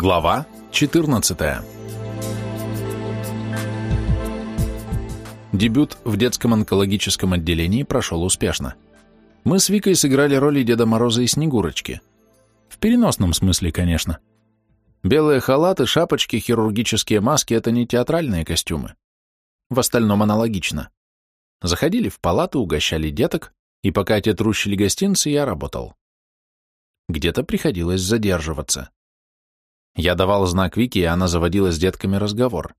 Глава 14 Дебют в детском онкологическом отделении прошел успешно. Мы с Викой сыграли роли Деда Мороза и Снегурочки. В переносном смысле, конечно. Белые халаты, шапочки, хирургические маски — это не театральные костюмы. В остальном аналогично. Заходили в палату, угощали деток, и пока те трущили гостинцы, я работал. Где-то приходилось задерживаться. Я давал знак Вике, и она заводила с детками разговор.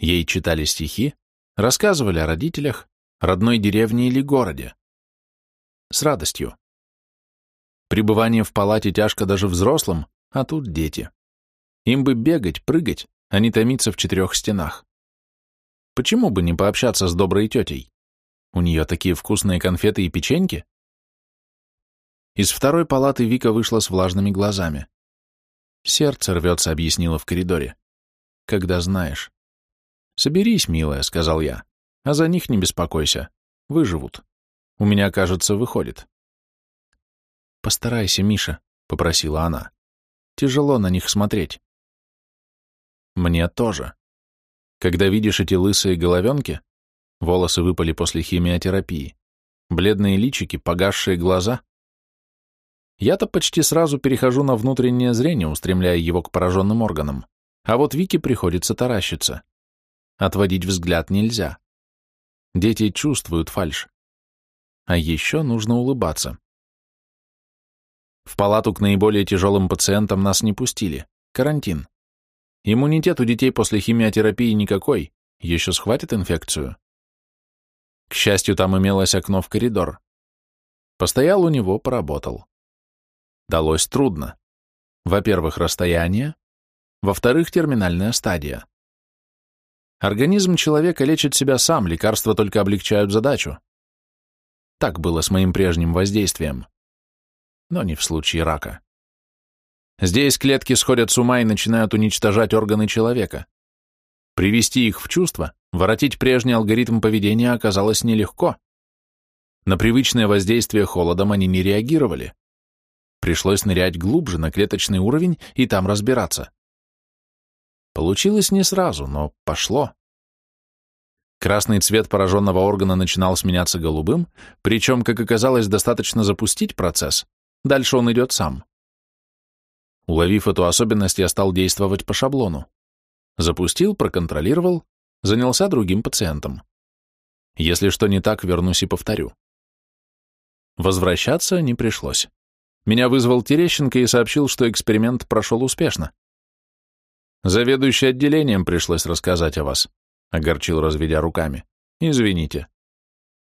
Ей читали стихи, рассказывали о родителях, родной деревне или городе. С радостью. Пребывание в палате тяжко даже взрослым, а тут дети. Им бы бегать, прыгать, а не томиться в четырех стенах. Почему бы не пообщаться с доброй тетей? У нее такие вкусные конфеты и печеньки. Из второй палаты Вика вышла с влажными глазами. Сердце рвется, объяснила в коридоре. Когда знаешь. Соберись, милая, сказал я, а за них не беспокойся. Выживут. У меня, кажется, выходит. Постарайся, Миша, попросила она. Тяжело на них смотреть. Мне тоже. Когда видишь эти лысые головенки, волосы выпали после химиотерапии, бледные личики, погасшие глаза, я-то почти сразу перехожу на внутреннее зрение, устремляя его к пораженным органам, а вот Вике приходится таращиться. Отводить взгляд нельзя. Дети чувствуют фальшь. А еще нужно улыбаться. В палату к наиболее тяжелым пациентам нас не пустили. Карантин. Иммунитет у детей после химиотерапии никакой, еще схватит инфекцию. К счастью, там имелось окно в коридор. Постоял у него, поработал далось трудно. Во-первых, расстояние, во-вторых, терминальная стадия. Организм человека лечит себя сам, лекарства только облегчают задачу. Так было с моим прежним воздействием. Но не в случае рака. Здесь клетки сходят с ума и начинают уничтожать органы человека. Привести их в чувство, воротить прежний алгоритм поведения оказалось нелегко. На привычное воздействие холодом они не реагировали. Пришлось нырять глубже на клеточный уровень и там разбираться. Получилось не сразу, но пошло. Красный цвет пораженного органа начинал сменяться голубым, причем, как оказалось, достаточно запустить процесс, дальше он идет сам. Уловив эту особенность, я стал действовать по шаблону. Запустил, проконтролировал, занялся другим пациентом. Если что не так, вернусь и повторю. Возвращаться не пришлось. Меня вызвал Терещенко и сообщил, что эксперимент прошел успешно. Заведующий отделением пришлось рассказать о вас, огорчил, разведя руками. Извините.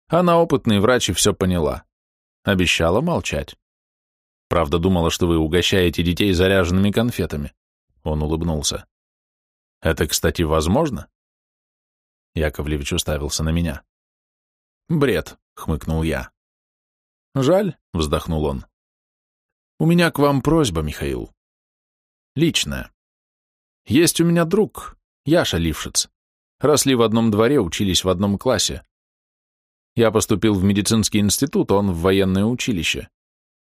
Она опытный врач и все поняла. Обещала молчать. Правда, думала, что вы угощаете детей заряженными конфетами. Он улыбнулся. Это, кстати, возможно? Яковлевич уставился на меня. Бред, хмыкнул я. Жаль, вздохнул он. У меня к вам просьба, Михаил. Личная. Есть у меня друг, Яша Лившиц. Росли в одном дворе, учились в одном классе. Я поступил в медицинский институт, он в военное училище.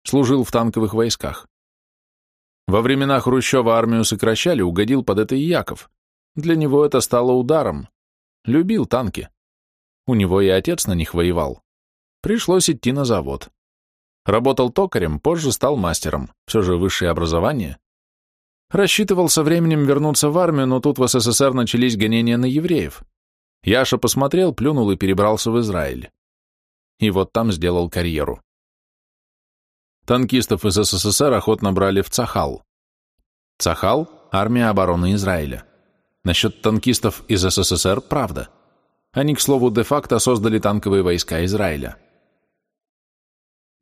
Служил в танковых войсках. Во времена Хрущева армию сокращали, угодил под это и Яков. Для него это стало ударом. Любил танки. У него и отец на них воевал. Пришлось идти на завод. Работал токарем, позже стал мастером, все же высшее образование. Рассчитывал со временем вернуться в армию, но тут в СССР начались гонения на евреев. Яша посмотрел, плюнул и перебрался в Израиль. И вот там сделал карьеру. Танкистов из СССР охотно брали в Цахал. Цахал – армия обороны Израиля. Насчет танкистов из СССР – правда. Они, к слову, де-факто создали танковые войска Израиля.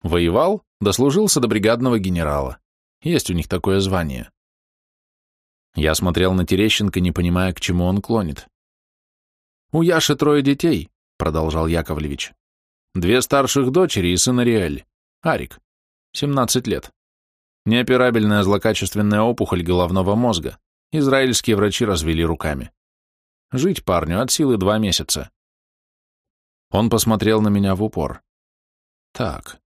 Воевал, дослужился до бригадного генерала. Есть у них такое звание. Я смотрел на Терещенко, не понимая, к чему он клонит. «У Яши трое детей», — продолжал Яковлевич. «Две старших дочери и сын Ариэль. Арик. 17 лет. Неоперабельная злокачественная опухоль головного мозга. Израильские врачи развели руками. Жить парню от силы два месяца». Он посмотрел на меня в упор. «Так,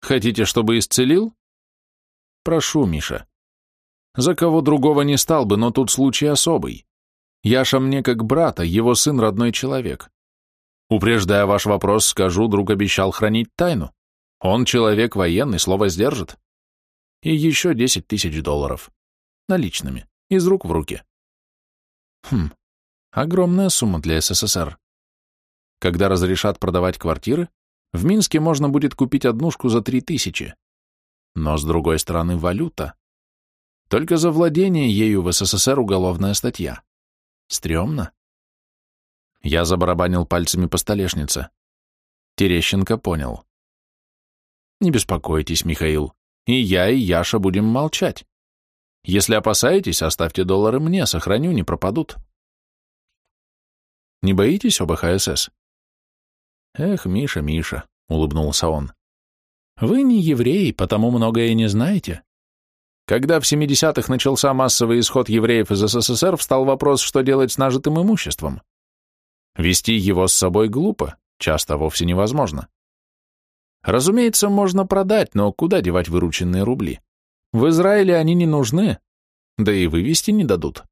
Хотите, чтобы исцелил? Прошу, Миша. За кого другого не стал бы, но тут случай особый. Яша мне как брата, его сын родной человек. Упреждая ваш вопрос, скажу, друг обещал хранить тайну. Он человек военный, слово сдержит. И еще десять тысяч долларов. Наличными, из рук в руки. Хм, огромная сумма для СССР. Когда разрешат продавать квартиры, в Минске можно будет купить однушку за три тысячи. Но, с другой стороны, валюта. Только за владение ею в СССР уголовная статья. Стремно. Я забарабанил пальцами по столешнице. Терещенко понял. Не беспокойтесь, Михаил. И я, и Яша будем молчать. Если опасаетесь, оставьте доллары мне, сохраню, не пропадут. Не боитесь ОБХСС? Эх, Миша, Миша, улыбнулся он. Вы не еврей, потому многое не знаете. Когда в 70-х начался массовый исход евреев из СССР, встал вопрос, что делать с нажитым имуществом. Вести его с собой глупо, часто вовсе невозможно. Разумеется, можно продать, но куда девать вырученные рубли? В Израиле они не нужны, да и вывести не дадут.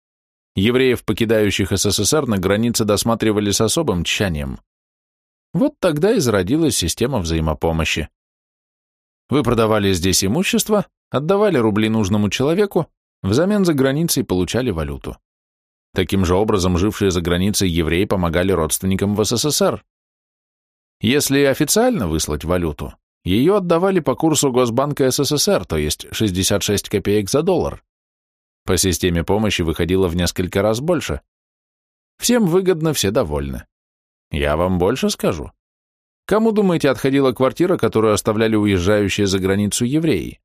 Евреев, покидающих СССР, на границе досматривали с особым тщанием. Вот тогда и зародилась система взаимопомощи. Вы продавали здесь имущество, отдавали рубли нужному человеку, взамен за границей получали валюту. Таким же образом, жившие за границей евреи помогали родственникам в СССР. Если официально выслать валюту, ее отдавали по курсу Госбанка СССР, то есть 66 копеек за доллар. По системе помощи выходило в несколько раз больше. Всем выгодно, все довольны. Я вам больше скажу. Кому, думаете, отходила квартира, которую оставляли уезжающие за границу евреи?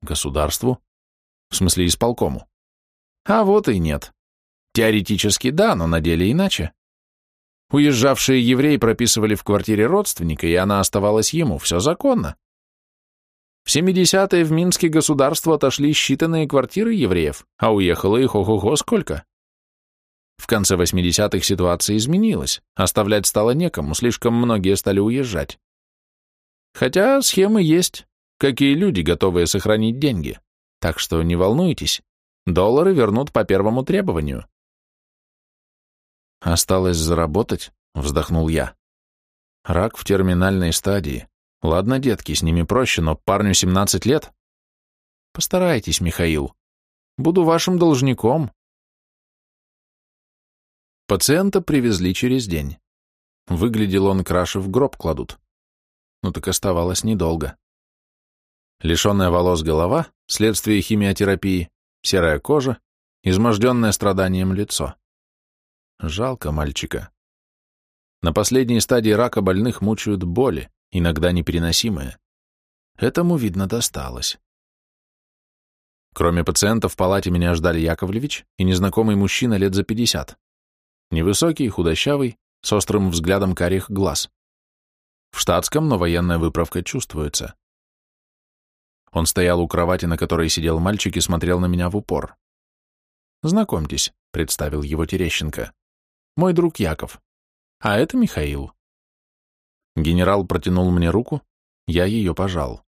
Государству? В смысле, исполкому. А вот и нет. Теоретически да, но на деле иначе. Уезжавшие евреи прописывали в квартире родственника, и она оставалась ему, все законно. В 70-е в Минске государство отошли считанные квартиры евреев, а уехало их ого-го сколько. В конце 80-х ситуация изменилась, оставлять стало некому, слишком многие стали уезжать. Хотя схемы есть, какие люди, готовые сохранить деньги, так что не волнуйтесь. Доллары вернут по первому требованию. Осталось заработать, вздохнул я. Рак в терминальной стадии. Ладно, детки, с ними проще, но парню 17 лет. Постарайтесь, Михаил. Буду вашим должником. Пациента привезли через день. Выглядел он краше в гроб кладут. Ну так оставалось недолго. Лишенная волос голова, следствие химиотерапии, серая кожа, изможденное страданием лицо. Жалко мальчика. На последней стадии рака больных мучают боли, иногда непереносимые. Этому, видно, досталось. Кроме пациента, в палате меня ждали Яковлевич и незнакомый мужчина лет за пятьдесят. Невысокий, худощавый, с острым взглядом карих глаз. В штатском, но военная выправка чувствуется. Он стоял у кровати, на которой сидел мальчик, и смотрел на меня в упор. «Знакомьтесь», — представил его Терещенко. «Мой друг Яков. А это Михаил». Генерал протянул мне руку, я ее пожал.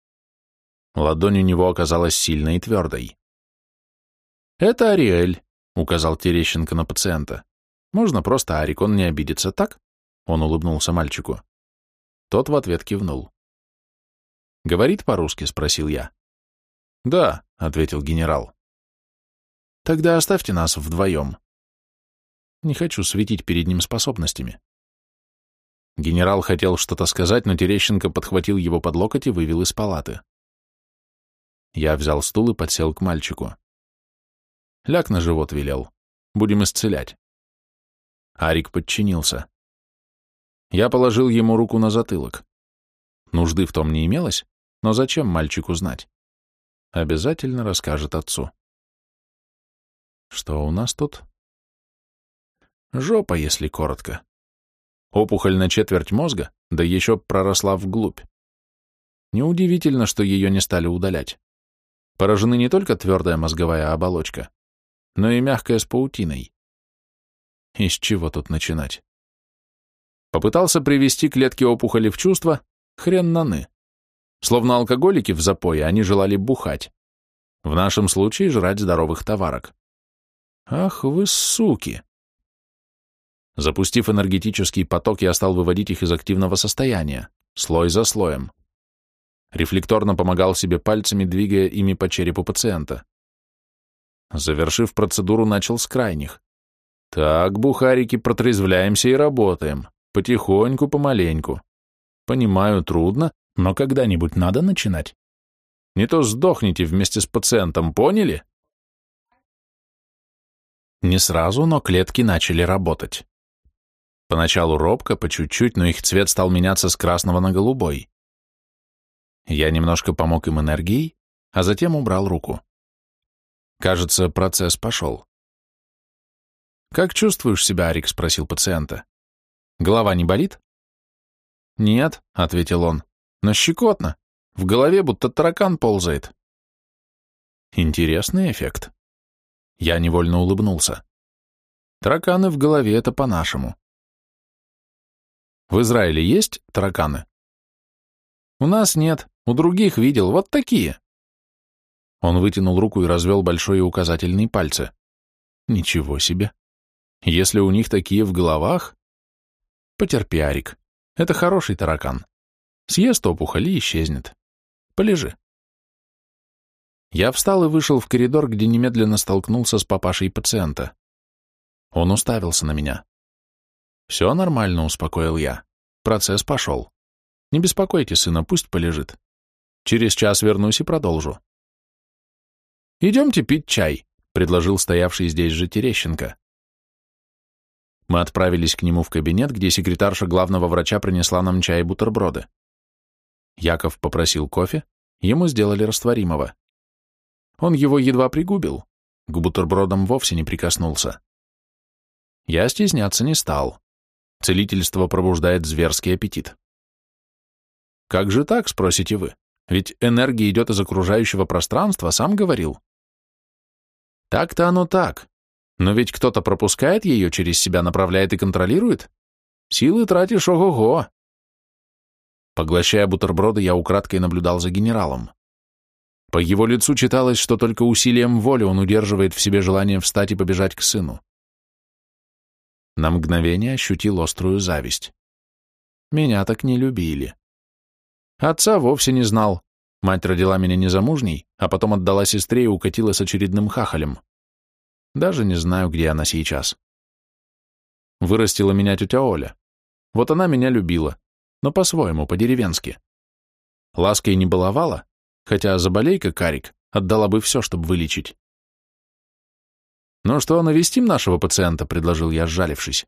Ладонь у него оказалась сильной и твердой. «Это Ариэль», — указал Терещенко на пациента. «Можно просто Арик, он не обидится, так?» Он улыбнулся мальчику. Тот в ответ кивнул. «Говорит по-русски?» — спросил я. «Да», — ответил генерал. «Тогда оставьте нас вдвоем. Не хочу светить перед ним способностями». Генерал хотел что-то сказать, но Терещенко подхватил его под локоть и вывел из палаты. Я взял стул и подсел к мальчику. Ляг на живот велел. Будем исцелять. Арик подчинился. Я положил ему руку на затылок. Нужды в том не имелось, но зачем мальчику знать? Обязательно расскажет отцу. Что у нас тут? Жопа, если коротко. Опухоль на четверть мозга, да еще проросла вглубь. Неудивительно, что ее не стали удалять. Поражены не только твердая мозговая оболочка, но и мягкая с паутиной. Из чего тут начинать? Попытался привести клетки опухоли в чувство, хрен наны. Словно алкоголики в запое, они желали бухать. В нашем случае жрать здоровых товарок. Ах вы суки! Запустив энергетический поток, я стал выводить их из активного состояния, слой за слоем. Рефлекторно помогал себе пальцами, двигая ими по черепу пациента. Завершив процедуру, начал с крайних. Так, бухарики, протрезвляемся и работаем. Потихоньку, помаленьку. Понимаю, трудно, но когда-нибудь надо начинать. Не то сдохните вместе с пациентом, поняли? Не сразу, но клетки начали работать. Поначалу робко, по чуть-чуть, но их цвет стал меняться с красного на голубой. Я немножко помог им энергией, а затем убрал руку. Кажется, процесс пошел. «Как чувствуешь себя, Арик?» — спросил пациента. «Голова не болит?» «Нет», — ответил он, — «но щекотно. В голове будто таракан ползает». Интересный эффект. Я невольно улыбнулся. Тараканы в голове — это по-нашему. В Израиле есть тараканы? У нас нет, у других видел, вот такие. Он вытянул руку и развел большой и указательный пальцы. Ничего себе. Если у них такие в головах... Потерпи, Арик. Это хороший таракан. Съест опухоль и исчезнет. Полежи. Я встал и вышел в коридор, где немедленно столкнулся с папашей пациента. Он уставился на меня. «Все нормально», — успокоил я. «Процесс пошел. Не беспокойте сына, пусть полежит. Через час вернусь и продолжу». «Идемте пить чай», — предложил стоявший здесь же Терещенко. Мы отправились к нему в кабинет, где секретарша главного врача принесла нам чай и бутерброды. Яков попросил кофе, ему сделали растворимого. Он его едва пригубил, к бутербродам вовсе не прикоснулся. Я стесняться не стал. Целительство пробуждает зверский аппетит. Как же так, спросите вы? Ведь энергия идет из окружающего пространства, сам говорил. Так-то оно так, но ведь кто-то пропускает ее, через себя направляет и контролирует. Силы тратишь ого-го. Поглощая бутерброды, я украдкой наблюдал за генералом. По его лицу читалось, что только усилием воли он удерживает в себе желание встать и побежать к сыну. На мгновение ощутил острую зависть. Меня так не любили. Отца вовсе не знал. Мать родила меня незамужней, а потом отдала сестре и укатила с очередным хахалем. Даже не знаю, где она сейчас. Вырастила меня тетя Оля. Вот она меня любила, но по-своему, по-деревенски. Лаской не баловала, хотя заболей-ка карик, отдала бы все, чтобы вылечить. «Ну что, навестим нашего пациента?» — предложил я, сжалившись.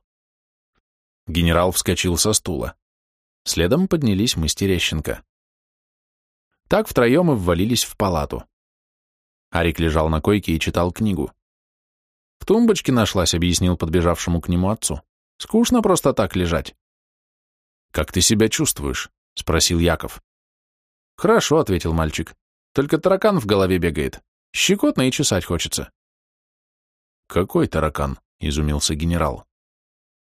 Генерал вскочил со стула. Следом поднялись мы с Терещенко. Так втроем и ввалились в палату. Арик лежал на койке и читал книгу. В тумбочке нашлась, объяснил подбежавшему к нему отцу. Скучно просто так лежать. Как ты себя чувствуешь? Спросил Яков. Хорошо, ответил мальчик. Только таракан в голове бегает. Щекотно и чесать хочется. Какой таракан? Изумился генерал.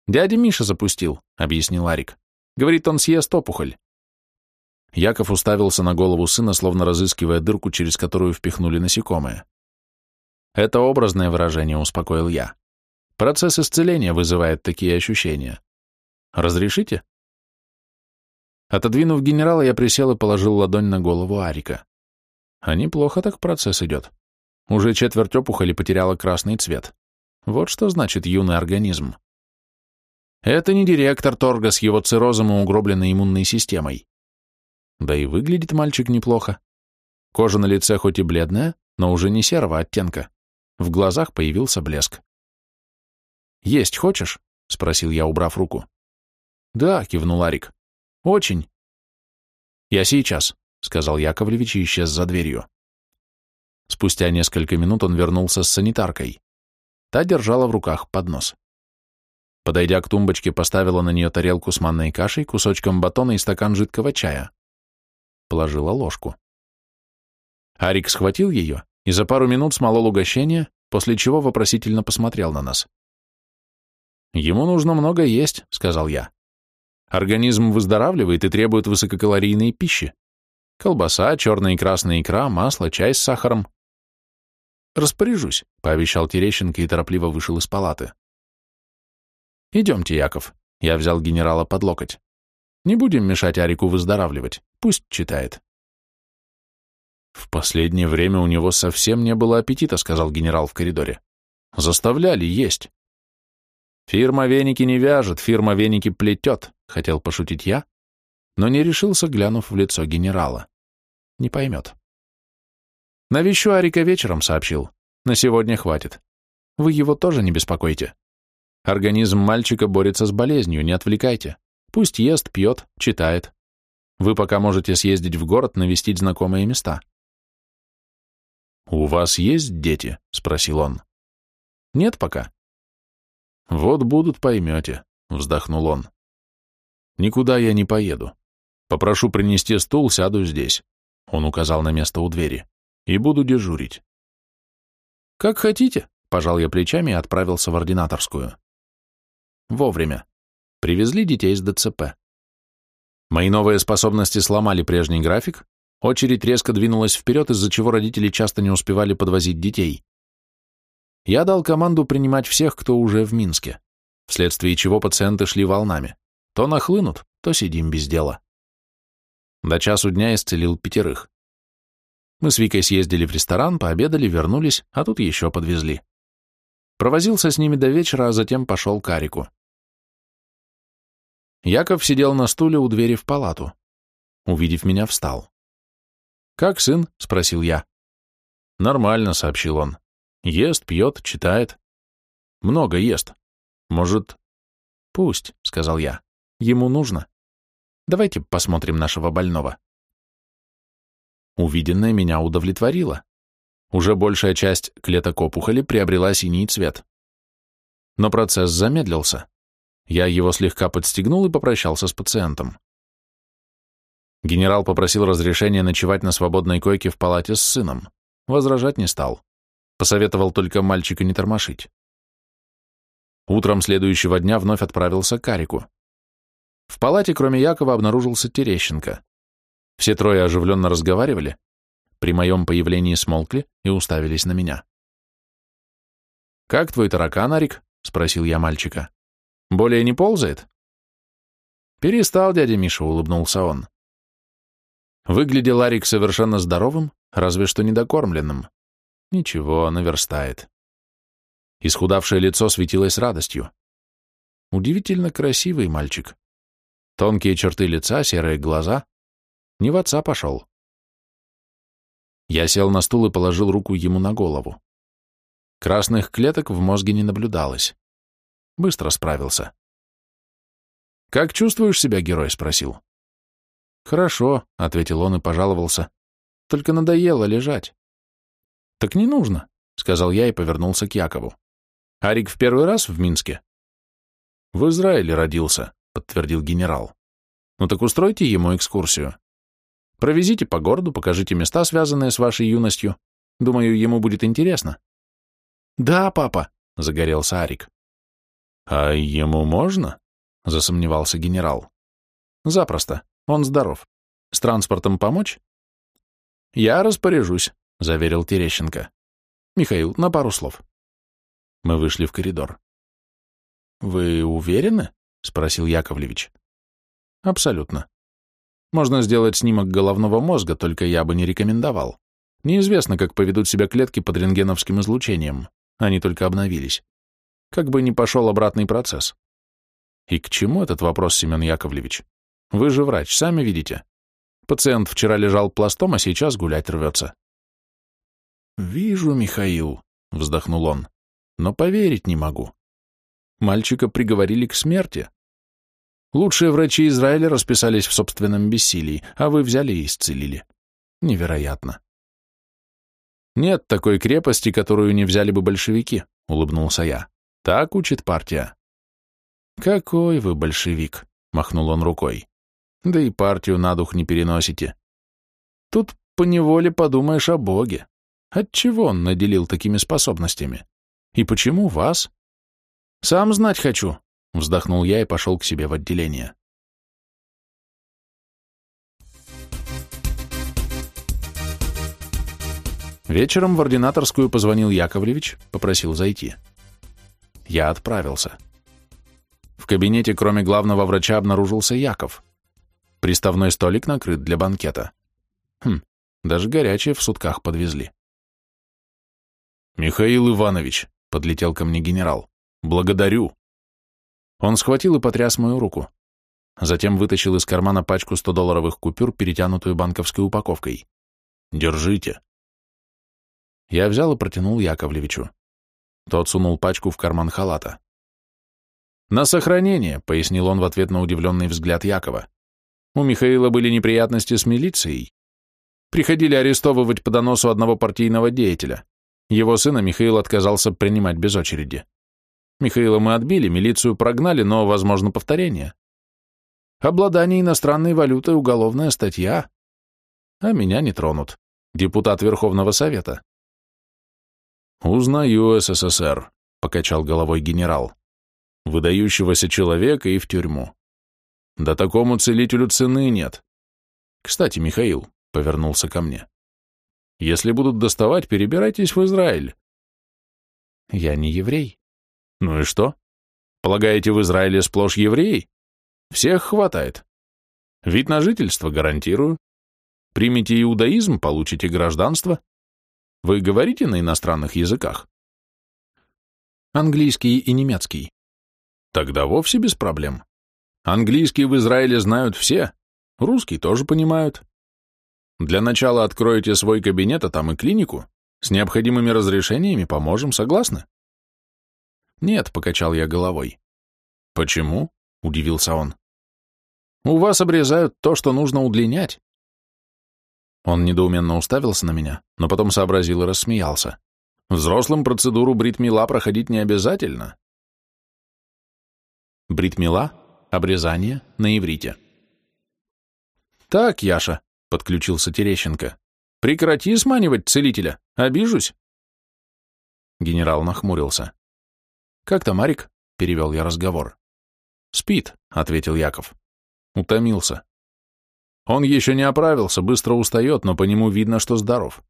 Дядя Миша запустил, объяснил Арик. Говорит, он съест опухоль. Яков уставился на голову сына, словно разыскивая дырку, через которую впихнули насекомое. Это образное выражение, успокоил я. Процесс исцеления вызывает такие ощущения. Разрешите? Отодвинув генерала, я присел и положил ладонь на голову Арика. А неплохо так процесс идет. Уже четверть опухоли потеряла красный цвет. Вот что значит юный организм. Это не директор торга с его циррозом и угробленной иммунной системой. Да и выглядит мальчик неплохо. Кожа на лице хоть и бледная, но уже не серого оттенка. В глазах появился блеск. «Есть хочешь?» — спросил я, убрав руку. «Да», — кивнул Арик. «Очень». «Я сейчас», — сказал Яковлевич и исчез за дверью. Спустя несколько минут он вернулся с санитаркой. Та держала в руках поднос. Подойдя к тумбочке, поставила на нее тарелку с манной кашей, кусочком батона и стакан жидкого чая. Положила ложку. Арик схватил ее и за пару минут смолол угощение, после чего вопросительно посмотрел на нас. «Ему нужно много есть», — сказал я. «Организм выздоравливает и требует высококалорийной пищи. Колбаса, черная и красная икра, масло, чай с сахаром. Распоряжусь, пообещал Терещенко и торопливо вышел из палаты. Идемте, Яков. Я взял генерала под локоть. Не будем мешать Арику выздоравливать. Пусть читает. В последнее время у него совсем не было аппетита, сказал генерал в коридоре. Заставляли есть. Фирма веники не вяжет, фирма веники плетет, хотел пошутить я, но не решился, глянув в лицо генерала. Не поймет. Навещу Арика вечером, сообщил. На сегодня хватит. Вы его тоже не беспокойте. Организм мальчика борется с болезнью, не отвлекайте. Пусть ест, пьет, читает. Вы пока можете съездить в город, навестить знакомые места. «У вас есть дети?» — спросил он. «Нет пока». «Вот будут, поймете», — вздохнул он. «Никуда я не поеду. Попрошу принести стул, сяду здесь», — он указал на место у двери, — «и буду дежурить». «Как хотите», — пожал я плечами и отправился в ординаторскую. Вовремя. Привезли детей из ДЦП. Мои новые способности сломали прежний график, очередь резко двинулась вперед, из-за чего родители часто не успевали подвозить детей. Я дал команду принимать всех, кто уже в Минске, вследствие чего пациенты шли волнами. То нахлынут, то сидим без дела. До часу дня исцелил пятерых. Мы с Викой съездили в ресторан, пообедали, вернулись, а тут еще подвезли. Провозился с ними до вечера, а затем пошел к Арику. Яков сидел на стуле у двери в палату. Увидев меня, встал. «Как сын?» — спросил я. «Нормально», — сообщил он. «Ест, пьет, читает. Много ест. Может...» «Пусть», — сказал я. «Ему нужно. Давайте посмотрим нашего больного». Увиденное меня удовлетворило. Уже большая часть клеток опухоли приобрела синий цвет. Но процесс замедлился. Я его слегка подстегнул и попрощался с пациентом. Генерал попросил разрешения ночевать на свободной койке в палате с сыном. Возражать не стал. Посоветовал только мальчика не тормошить. Утром следующего дня вновь отправился к Арику. В палате, кроме Якова, обнаружился Терещенко. Все трое оживленно разговаривали, при моем появлении смолкли и уставились на меня. «Как твой таракан, Арик?» — спросил я мальчика. Более не ползает? Перестал, дядя Миша, улыбнулся он. Выглядел Арик совершенно здоровым, разве что недокормленным. Ничего, наверстает. Исхудавшее лицо светилось радостью. Удивительно красивый мальчик. Тонкие черты лица, серые глаза. Не в отца пошел. Я сел на стул и положил руку ему на голову. Красных клеток в мозге не наблюдалось. Быстро справился. «Как чувствуешь себя, герой?» — спросил. «Хорошо», — ответил он и пожаловался. «Только надоело лежать». «Так не нужно», — сказал я и повернулся к Якову. «Арик в первый раз в Минске?» «В Израиле родился», — подтвердил генерал. «Ну так устройте ему экскурсию. Провезите по городу, покажите места, связанные с вашей юностью. Думаю, ему будет интересно». «Да, папа», — загорелся Арик. «А ему можно?» — засомневался генерал. «Запросто. Он здоров. С транспортом помочь?» «Я распоряжусь», — заверил Терещенко. «Михаил, на пару слов». Мы вышли в коридор. «Вы уверены?» — спросил Яковлевич. «Абсолютно. Можно сделать снимок головного мозга, только я бы не рекомендовал. Неизвестно, как поведут себя клетки под рентгеновским излучением. Они только обновились как бы не пошел обратный процесс. И к чему этот вопрос, Семен Яковлевич? Вы же врач, сами видите. Пациент вчера лежал пластом, а сейчас гулять рвется. «Вижу, Михаил», — вздохнул он, — «но поверить не могу. Мальчика приговорили к смерти. Лучшие врачи Израиля расписались в собственном бессилии, а вы взяли и исцелили. Невероятно». «Нет такой крепости, которую не взяли бы большевики», — улыбнулся я. Так учит партия. Какой вы большевик, махнул он рукой. Да и партию на дух не переносите. Тут поневоле подумаешь о Боге. Отчего он наделил такими способностями? И почему вас? Сам знать хочу, вздохнул я и пошел к себе в отделение. Вечером в ординаторскую позвонил Яковлевич, попросил зайти. Я отправился. В кабинете, кроме главного врача, обнаружился Яков. Приставной столик накрыт для банкета. Хм, даже горячее в сутках подвезли. «Михаил Иванович», — подлетел ко мне генерал, — «благодарю». Он схватил и потряс мою руку. Затем вытащил из кармана пачку 100-долларовых купюр, перетянутую банковской упаковкой. «Держите». Я взял и протянул Яковлевичу. Тот сунул пачку в карман халата. «На сохранение», — пояснил он в ответ на удивленный взгляд Якова. «У Михаила были неприятности с милицией. Приходили арестовывать по доносу одного партийного деятеля. Его сына Михаил отказался принимать без очереди. Михаила мы отбили, милицию прогнали, но, возможно, повторение. Обладание иностранной валютой — уголовная статья. А меня не тронут. Депутат Верховного Совета. «Узнаю СССР», — покачал головой генерал. «Выдающегося человека и в тюрьму. Да такому целителю цены нет. Кстати, Михаил, — повернулся ко мне, — если будут доставать, перебирайтесь в Израиль». «Я не еврей». «Ну и что? Полагаете, в Израиле сплошь евреи? Всех хватает. Вид на жительство гарантирую. Примите иудаизм, получите гражданство. Вы говорите на иностранных языках? Английский и немецкий. Тогда вовсе без проблем. Английский в Израиле знают все, русский тоже понимают. Для начала откроете свой кабинет, а там и клинику. С необходимыми разрешениями поможем, согласны? Нет, покачал я головой. Почему? Удивился он. У вас обрезают то, что нужно удлинять. Он недоуменно уставился на меня, но потом сообразил и рассмеялся. Взрослым процедуру бритмила проходить не обязательно. Бритмила — обрезание на иврите. «Так, Яша», — подключился Терещенко, — «прекрати сманивать целителя, обижусь». Генерал нахмурился. «Как там, Марик?» — перевел я разговор. «Спит», — ответил Яков. «Утомился. Он еще не оправился, быстро устает, но по нему видно, что здоров.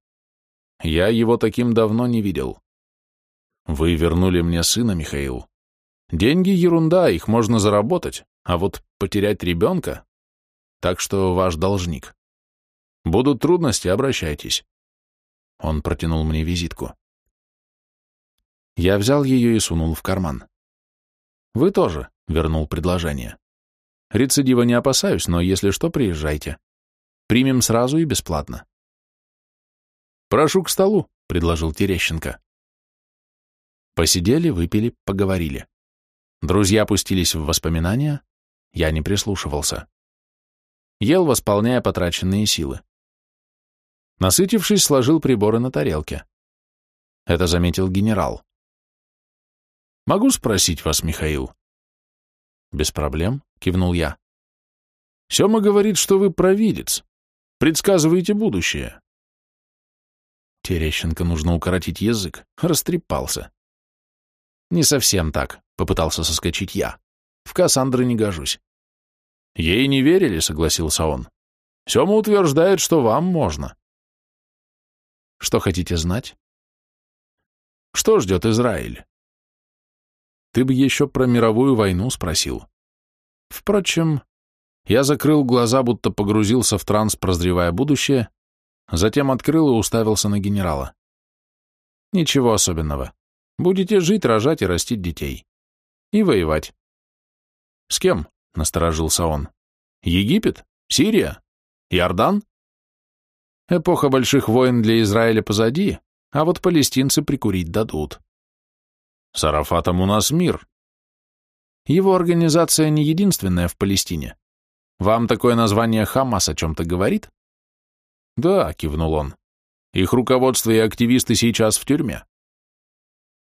Я его таким давно не видел. Вы вернули мне сына, Михаил. Деньги — ерунда, их можно заработать, а вот потерять ребенка... Так что ваш должник. Будут трудности, обращайтесь. Он протянул мне визитку. Я взял ее и сунул в карман. Вы тоже, — вернул предложение. Рецидива не опасаюсь, но если что, приезжайте. Примем сразу и бесплатно. Прошу к столу, предложил Терещенко. Посидели, выпили, поговорили. Друзья опустились в воспоминания, я не прислушивался. Ел, восполняя потраченные силы. Насытившись, сложил приборы на тарелке. Это заметил генерал. «Могу спросить вас, Михаил?» «Без проблем», — кивнул я. «Сема говорит, что вы провидец. Предсказываете будущее». Терещенко нужно укоротить язык. Растрепался. «Не совсем так», — попытался соскочить я. «В Кассандры не гожусь». «Ей не верили», — согласился он. «Сема утверждает, что вам можно». «Что хотите знать?» «Что ждет Израиль?» Ты бы еще про мировую войну спросил. Впрочем, я закрыл глаза, будто погрузился в транс, прозревая будущее, затем открыл и уставился на генерала. Ничего особенного. Будете жить, рожать и растить детей. И воевать. С кем? Насторожился он. Египет? Сирия? Иордан? Эпоха больших войн для Израиля позади, а вот палестинцы прикурить дадут. С Арафатом у нас мир. Его организация не единственная в Палестине. Вам такое название Хамас о чем-то говорит? Да, кивнул он. Их руководство и активисты сейчас в тюрьме.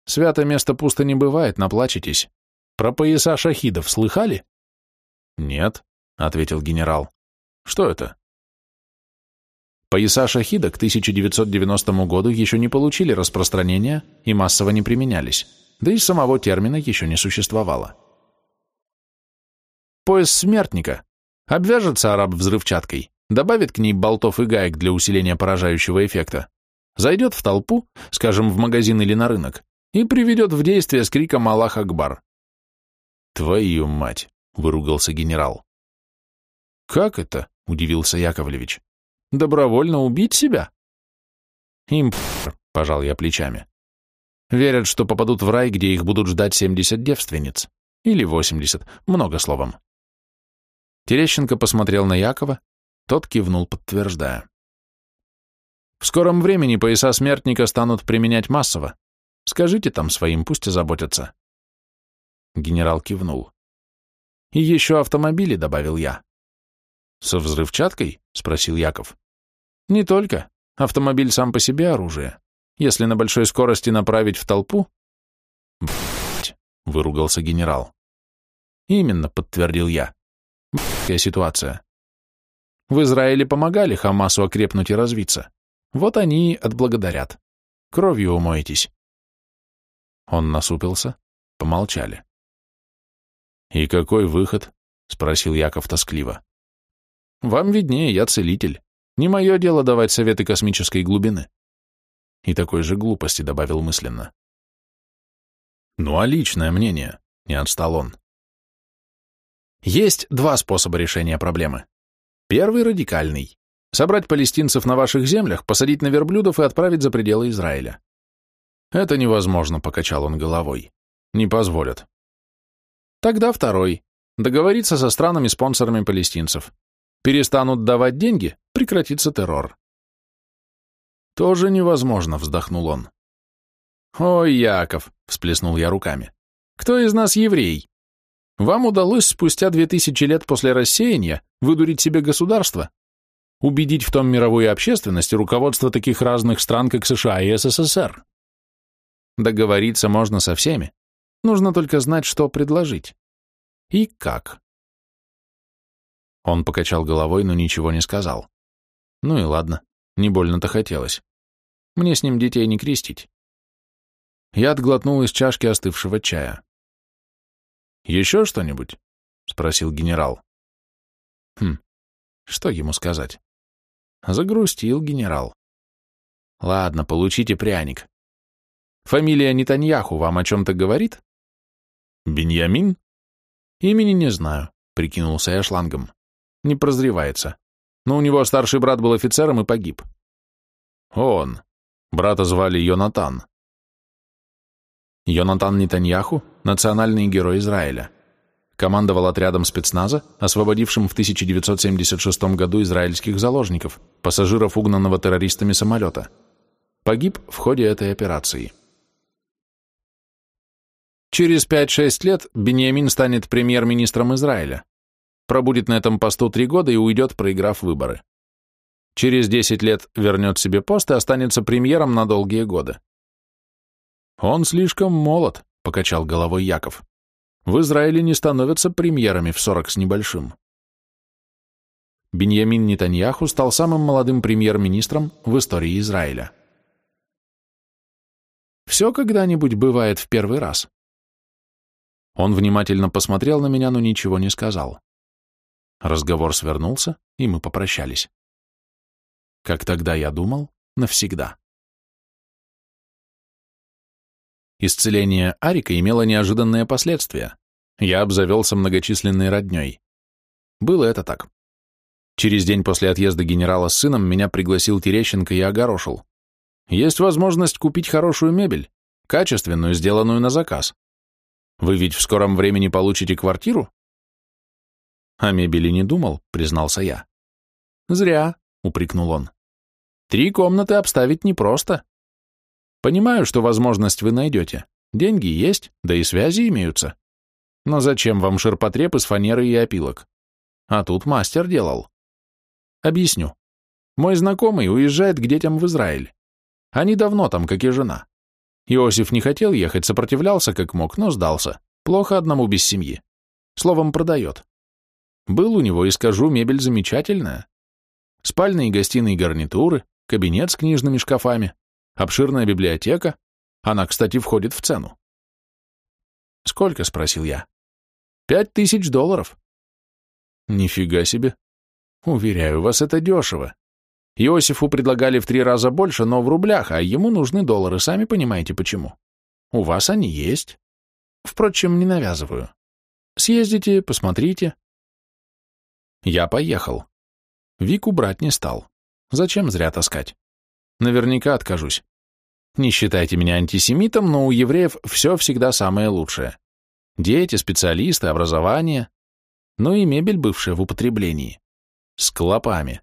Свято место пусто не бывает, наплачетесь. Про пояса шахидов слыхали? Нет, ответил генерал. Что это? Пояса шахида к 1990 году еще не получили распространения и массово не применялись да и самого термина еще не существовало. Пояс смертника. Обвяжется араб взрывчаткой, добавит к ней болтов и гаек для усиления поражающего эффекта. зайдет в толпу, скажем, в магазин или на рынок, и приведет в действие с криком «Аллах Акбар». «Твою мать!» — выругался генерал. «Как это?» — удивился Яковлевич. «Добровольно убить себя?» «Им пожал я плечами. «Верят, что попадут в рай, где их будут ждать семьдесят девственниц. Или восемьдесят, много словом». Терещенко посмотрел на Якова, тот кивнул, подтверждая. В скором времени пояса смертника станут применять массово. Скажите там своим, пусть озаботятся. Генерал кивнул. И еще автомобили, добавил я. Со взрывчаткой? Спросил Яков. Не только. Автомобиль сам по себе оружие. Если на большой скорости направить в толпу... Б***ь, выругался генерал. Именно, подтвердил я. Б***я ситуация. В Израиле помогали Хамасу окрепнуть и развиться. Вот они и отблагодарят. Кровью умоетесь. Он насупился, помолчали. «И какой выход?» — спросил Яков тоскливо. «Вам виднее, я целитель. Не мое дело давать советы космической глубины». И такой же глупости добавил мысленно. «Ну а личное мнение?» — не отстал он. Есть два способа решения проблемы. Первый — радикальный. Собрать палестинцев на ваших землях, посадить на верблюдов и отправить за пределы Израиля. Это невозможно, покачал он головой. Не позволят. Тогда второй. Договориться со странами-спонсорами палестинцев. Перестанут давать деньги, прекратится террор. Тоже невозможно, вздохнул он. Ой, Яков, всплеснул я руками. Кто из нас еврей? Вам удалось спустя две тысячи лет после рассеяния выдурить себе государство, убедить в том мировую общественность и руководство таких разных стран, как США и СССР. Договориться можно со всеми, нужно только знать, что предложить. И как. Он покачал головой, но ничего не сказал. Ну и ладно, не больно-то хотелось. Мне с ним детей не крестить. Я отглотнул из чашки остывшего чая. «Еще что-нибудь?» — спросил генерал. Хм, что ему сказать? Загрустил генерал. Ладно, получите пряник. Фамилия Нетаньяху вам о чем-то говорит? Беньямин? Имени не знаю, прикинулся я шлангом. Не прозревается. Но у него старший брат был офицером и погиб. Он. Брата звали Йонатан. Йонатан Нетаньяху – национальный герой Израиля командовал отрядом спецназа, освободившим в 1976 году израильских заложников, пассажиров угнанного террористами самолета. Погиб в ходе этой операции. Через 5-6 лет Беньямин станет премьер-министром Израиля, пробудет на этом посту три года и уйдет, проиграв выборы. Через 10 лет вернет себе пост и останется премьером на долгие годы. «Он слишком молод», — покачал головой Яков. В Израиле не становятся премьерами в 40 с небольшим. Беньямин Нетаньяху стал самым молодым премьер-министром в истории Израиля. Все когда-нибудь бывает в первый раз. Он внимательно посмотрел на меня, но ничего не сказал. Разговор свернулся, и мы попрощались. Как тогда я думал, навсегда. Исцеление Арика имело неожиданные последствия. Я обзавелся многочисленной родней. Было это так. Через день после отъезда генерала с сыном меня пригласил Терещенко и огорошил. Есть возможность купить хорошую мебель, качественную, сделанную на заказ. Вы ведь в скором времени получите квартиру? О мебели не думал, признался я. Зря, упрекнул он. Три комнаты обставить непросто. Понимаю, что возможность вы найдете. Деньги есть, да и связи имеются. Но зачем вам ширпотреб из фанеры и опилок? А тут мастер делал. Объясню. Мой знакомый уезжает к детям в Израиль. Они давно там, как и жена. Иосиф не хотел ехать, сопротивлялся как мог, но сдался. Плохо одному без семьи. Словом, продает. Был у него, и скажу, мебель замечательная. Спальные и гостиные гарнитуры, кабинет с книжными шкафами, Обширная библиотека. Она, кстати, входит в цену. «Сколько?» — спросил я. «Пять тысяч долларов». «Нифига себе. Уверяю вас, это дешево. Иосифу предлагали в три раза больше, но в рублях, а ему нужны доллары, сами понимаете почему. У вас они есть. Впрочем, не навязываю. Съездите, посмотрите. Я поехал. Вику брать не стал. Зачем зря таскать? Наверняка откажусь. Не считайте меня антисемитом, но у евреев все всегда самое лучшее. Дети, специалисты, образование, но и мебель, бывшая в употреблении. С клопами.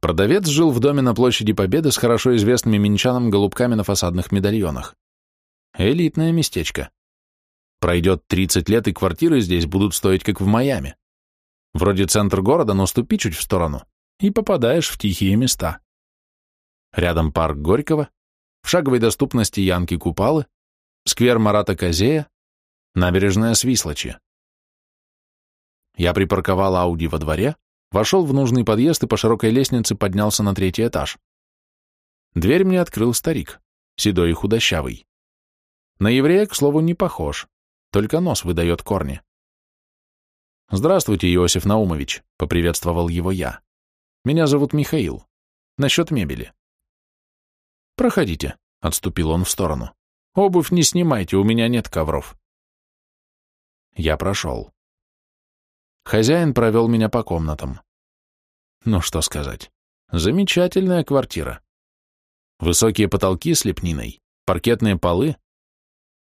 Продавец жил в доме на площади Победы с хорошо известными минчанам голубками на фасадных медальонах. Элитное местечко. Пройдет 30 лет, и квартиры здесь будут стоить, как в Майами. Вроде центр города, но ступи чуть в сторону, и попадаешь в тихие места. Рядом парк Горького, в шаговой доступности Янки Купалы, сквер Марата Козея, набережная Свислочи. Я припарковал Ауди во дворе, вошел в нужный подъезд и по широкой лестнице поднялся на третий этаж. Дверь мне открыл старик, седой и худощавый. На еврея, к слову, не похож, только нос выдает корни. «Здравствуйте, Иосиф Наумович», — поприветствовал его я. «Меня зовут Михаил. Насчет мебели». «Проходите», — отступил он в сторону. «Обувь не снимайте, у меня нет ковров». Я прошел. Хозяин провел меня по комнатам. Ну что сказать, замечательная квартира. Высокие потолки с лепниной, паркетные полы.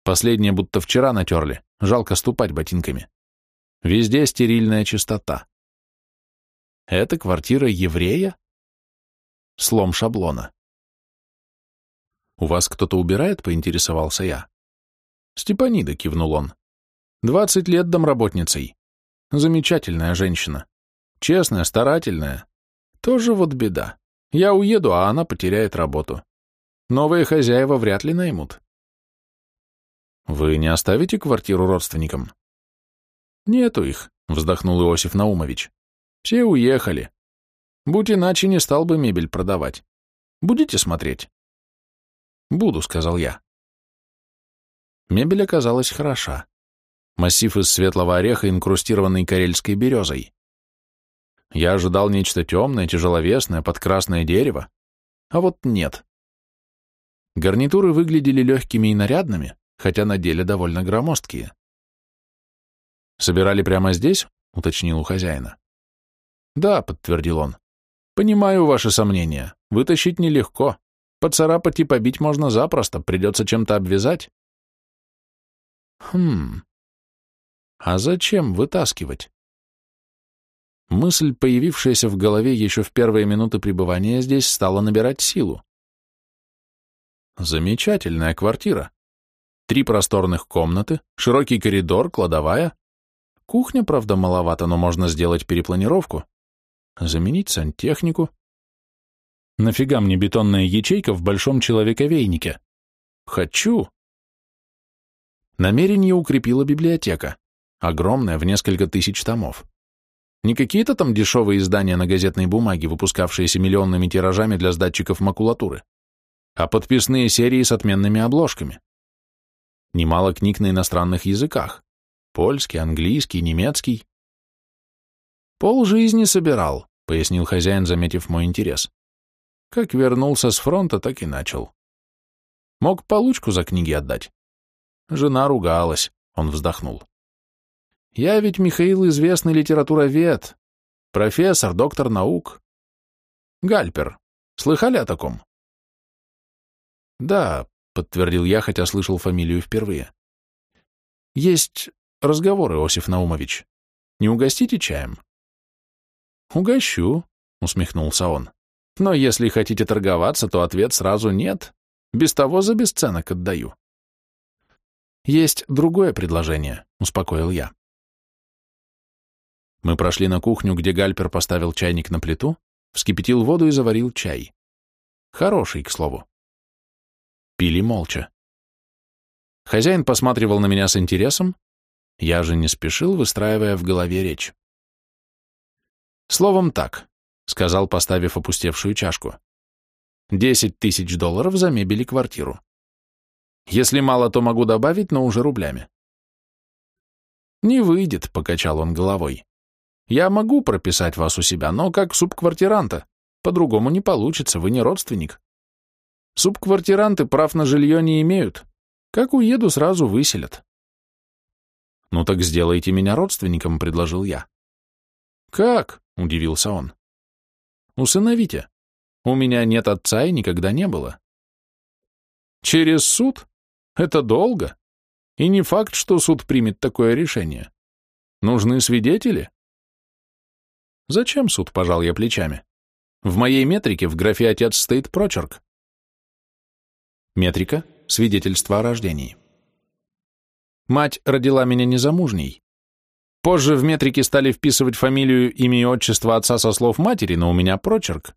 Последние будто вчера натерли, жалко ступать ботинками. Везде стерильная чистота. Это квартира еврея? Слом шаблона. «У вас кто-то убирает?» — поинтересовался я. «Степанида», — кивнул он. «Двадцать лет домработницей. Замечательная женщина. Честная, старательная. Тоже вот беда. Я уеду, а она потеряет работу. Новые хозяева вряд ли наймут». «Вы не оставите квартиру родственникам?» «Нету их», — вздохнул Иосиф Наумович. «Все уехали. Будь иначе, не стал бы мебель продавать. Будете смотреть?» «Буду», — сказал я. Мебель оказалась хороша. Массив из светлого ореха, инкрустированный карельской березой. Я ожидал нечто темное, тяжеловесное, под красное дерево, а вот нет. Гарнитуры выглядели легкими и нарядными, хотя на деле довольно громоздкие. «Собирали прямо здесь?» — уточнил у хозяина. «Да», — подтвердил он. «Понимаю ваши сомнения. Вытащить нелегко. Поцарапать и побить можно запросто, придется чем-то обвязать». «Хм... А зачем вытаскивать?» Мысль, появившаяся в голове еще в первые минуты пребывания здесь, стала набирать силу. Замечательная квартира. Три просторных комнаты, широкий коридор, кладовая, Кухня, правда, маловато, но можно сделать перепланировку. Заменить сантехнику. Нафига мне бетонная ячейка в большом человековейнике? Хочу. Намерение укрепила библиотека. Огромная, в несколько тысяч томов. Не какие-то там дешевые издания на газетной бумаге, выпускавшиеся миллионными тиражами для сдатчиков макулатуры, а подписные серии с отменными обложками. Немало книг на иностранных языках. Польский, английский, немецкий. Пол жизни собирал, пояснил хозяин, заметив мой интерес. Как вернулся с фронта, так и начал. Мог получку за книги отдать. Жена ругалась, он вздохнул. Я ведь, Михаил, известный литературовед, профессор, доктор наук. Гальпер. Слыхали о таком? Да, подтвердил я, хотя слышал фамилию впервые. Есть Разговор, Иосиф Наумович. Не угостите чаем? Угощу, усмехнулся он. Но если хотите торговаться, то ответ сразу нет. Без того за бесценок отдаю. Есть другое предложение, успокоил я. Мы прошли на кухню, где Гальпер поставил чайник на плиту, вскипятил воду и заварил чай. Хороший, к слову. Пили молча. Хозяин посматривал на меня с интересом, я же не спешил, выстраивая в голове речь. «Словом так», — сказал, поставив опустевшую чашку. «Десять тысяч долларов за мебель и квартиру. Если мало, то могу добавить, но уже рублями». «Не выйдет», — покачал он головой. «Я могу прописать вас у себя, но как субквартиранта, По-другому не получится, вы не родственник. Субквартиранты прав на жилье не имеют. Как уеду, сразу выселят. Ну так сделайте меня родственником, предложил я. Как? Удивился он. Усыновите. У меня нет отца и никогда не было. Через суд? Это долго. И не факт, что суд примет такое решение. Нужны свидетели? Зачем суд, пожал я плечами? В моей метрике в графе «Отец» стоит прочерк. Метрика – свидетельство о рождении. Мать родила меня незамужней. Позже в метрике стали вписывать фамилию, имя и отчество отца со слов матери, но у меня прочерк.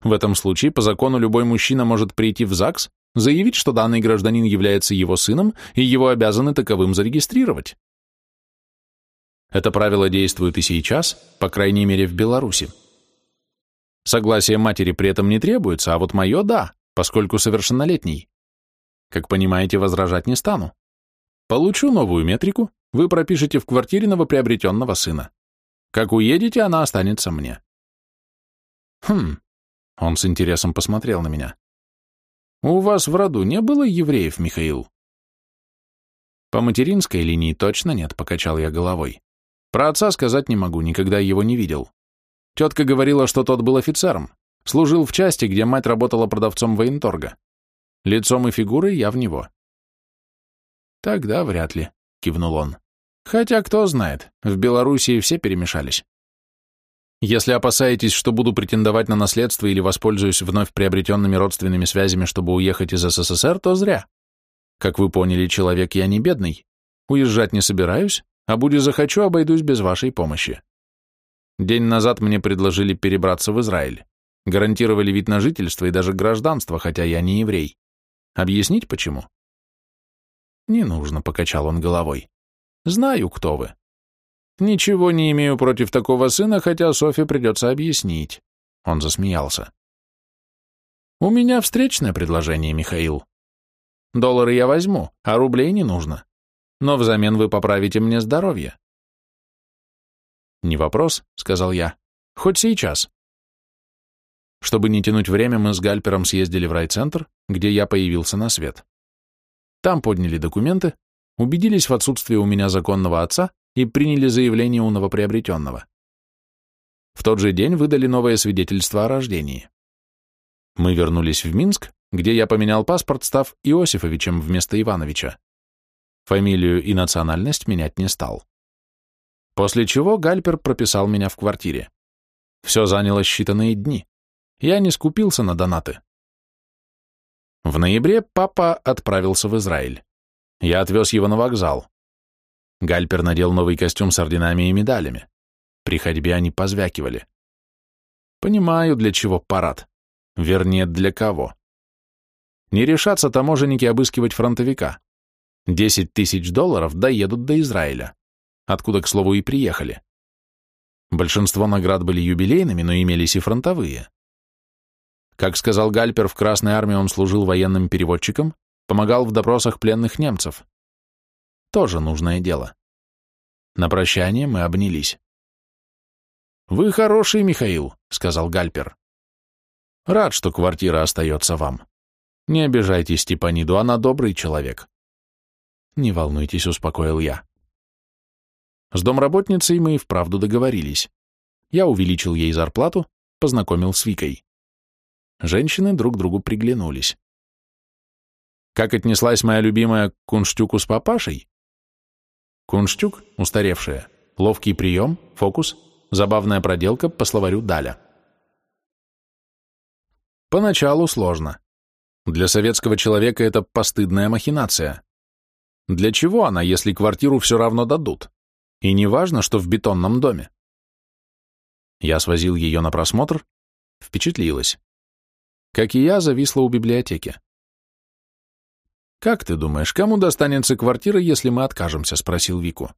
В этом случае по закону любой мужчина может прийти в ЗАГС, заявить, что данный гражданин является его сыном, и его обязаны таковым зарегистрировать. Это правило действует и сейчас, по крайней мере в Беларуси. Согласие матери при этом не требуется, а вот мое – да поскольку совершеннолетний. Как понимаете, возражать не стану. Получу новую метрику, вы пропишете в квартире новоприобретенного сына. Как уедете, она останется мне. Хм, он с интересом посмотрел на меня. У вас в роду не было евреев, Михаил? По материнской линии точно нет, покачал я головой. Про отца сказать не могу, никогда его не видел. Тетка говорила, что тот был офицером. Служил в части, где мать работала продавцом военторга. Лицом и фигурой я в него. Тогда вряд ли, кивнул он. Хотя, кто знает, в Белоруссии все перемешались. Если опасаетесь, что буду претендовать на наследство или воспользуюсь вновь приобретенными родственными связями, чтобы уехать из СССР, то зря. Как вы поняли, человек я не бедный. Уезжать не собираюсь, а буду захочу, обойдусь без вашей помощи. День назад мне предложили перебраться в Израиль. Гарантировали вид на жительство и даже гражданство, хотя я не еврей. Объяснить почему? Не нужно, покачал он головой. Знаю, кто вы. Ничего не имею против такого сына, хотя Софье придется объяснить. Он засмеялся. У меня встречное предложение, Михаил. Доллары я возьму, а рублей не нужно. Но взамен вы поправите мне здоровье. Не вопрос, сказал я. Хоть сейчас. Чтобы не тянуть время, мы с Гальпером съездили в райцентр, где я появился на свет. Там подняли документы, убедились в отсутствии у меня законного отца и приняли заявление у новоприобретенного. В тот же день выдали новое свидетельство о рождении. Мы вернулись в Минск, где я поменял паспорт, став Иосифовичем вместо Ивановича. Фамилию и национальность менять не стал. После чего Гальпер прописал меня в квартире. Все заняло считанные дни. Я не скупился на донаты. В ноябре папа отправился в Израиль. Я отвез его на вокзал. Гальпер надел новый костюм с орденами и медалями. При ходьбе они позвякивали. Понимаю, для чего парад. Вернее, для кого. Не решатся таможенники обыскивать фронтовика. Десять тысяч долларов доедут до Израиля, откуда, к слову, и приехали. Большинство наград были юбилейными, но имелись и фронтовые. Как сказал Гальпер, в Красной армии он служил военным переводчиком, помогал в допросах пленных немцев. Тоже нужное дело. На прощание мы обнялись. «Вы хороший, Михаил», — сказал Гальпер. «Рад, что квартира остается вам. Не обижайте Степаниду, она добрый человек». «Не волнуйтесь», — успокоил я. С домработницей мы и вправду договорились. Я увеличил ей зарплату, познакомил с Викой. Женщины друг другу приглянулись. Как отнеслась моя любимая к кунштюку с папашей? Кунштюк, устаревшая, ловкий прием, фокус, забавная проделка по словарю Даля. Поначалу сложно. Для советского человека это постыдная махинация. Для чего она, если квартиру все равно дадут? И не важно, что в бетонном доме. Я свозил ее на просмотр, впечатлилась как и я, зависла у библиотеки. «Как ты думаешь, кому достанется квартира, если мы откажемся?» — спросил Вику.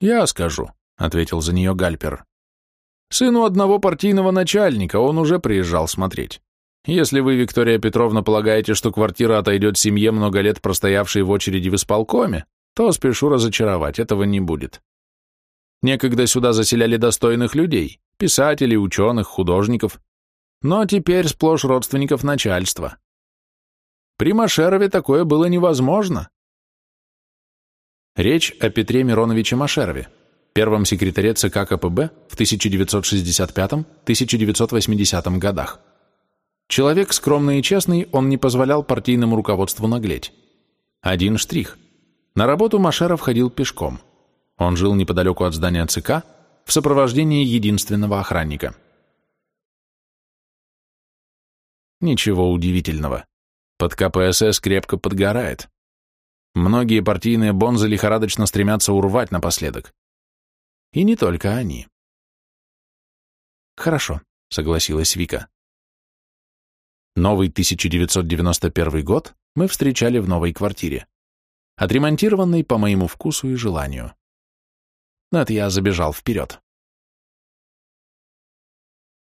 «Я скажу», — ответил за нее Гальпер. «Сыну одного партийного начальника, он уже приезжал смотреть. Если вы, Виктория Петровна, полагаете, что квартира отойдет семье, много лет простоявшей в очереди в исполкоме, то спешу разочаровать, этого не будет. Некогда сюда заселяли достойных людей, Писателей, ученых, художников. Но теперь сплошь родственников начальства. При Машерове такое было невозможно. Речь о Петре Мироновиче Машерове, первом секретаре ЦК КПБ в 1965-1980 годах. Человек скромный и честный, он не позволял партийному руководству наглеть. Один штрих. На работу Машеров ходил пешком. Он жил неподалеку от здания ЦК в сопровождении единственного охранника. Ничего удивительного. Под КПСС крепко подгорает. Многие партийные бонзы лихорадочно стремятся урвать напоследок. И не только они. «Хорошо», — согласилась Вика. Новый 1991 год мы встречали в новой квартире, отремонтированной по моему вкусу и желанию. Это я забежал вперед.